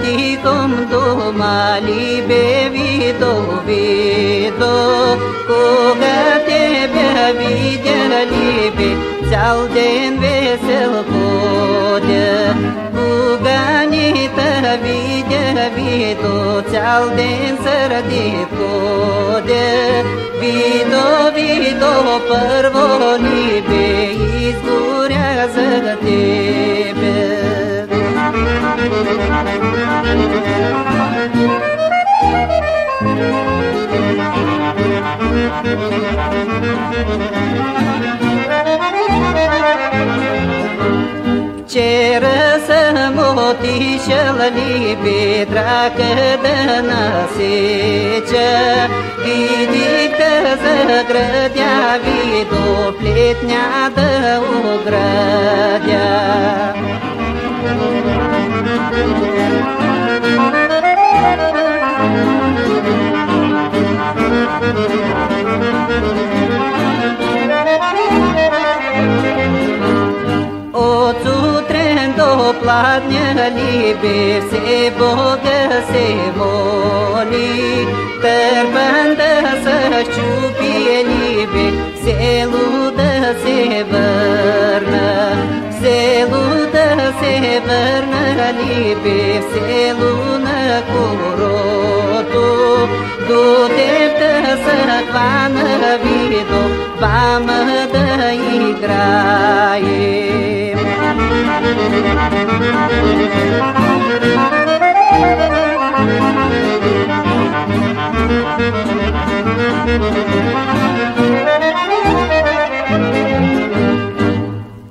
Tikom do mali bevi do vido, koga tebe vidjeli bi, cijel den vesel bude. ți-au densără de vito Vino, vino, părvoni, pe izgurează-te pe Ceră गुर्या जगते बे चेरस मोती शलली बेद्राक दनसे च विदिक सग्रद्या pladnja libe se Boga se moli Tărbândă să ciupie libe se ludă se vărnă Se ludă se vărnă libe se lună curotu Du-te să vană vido Vamă dă igraie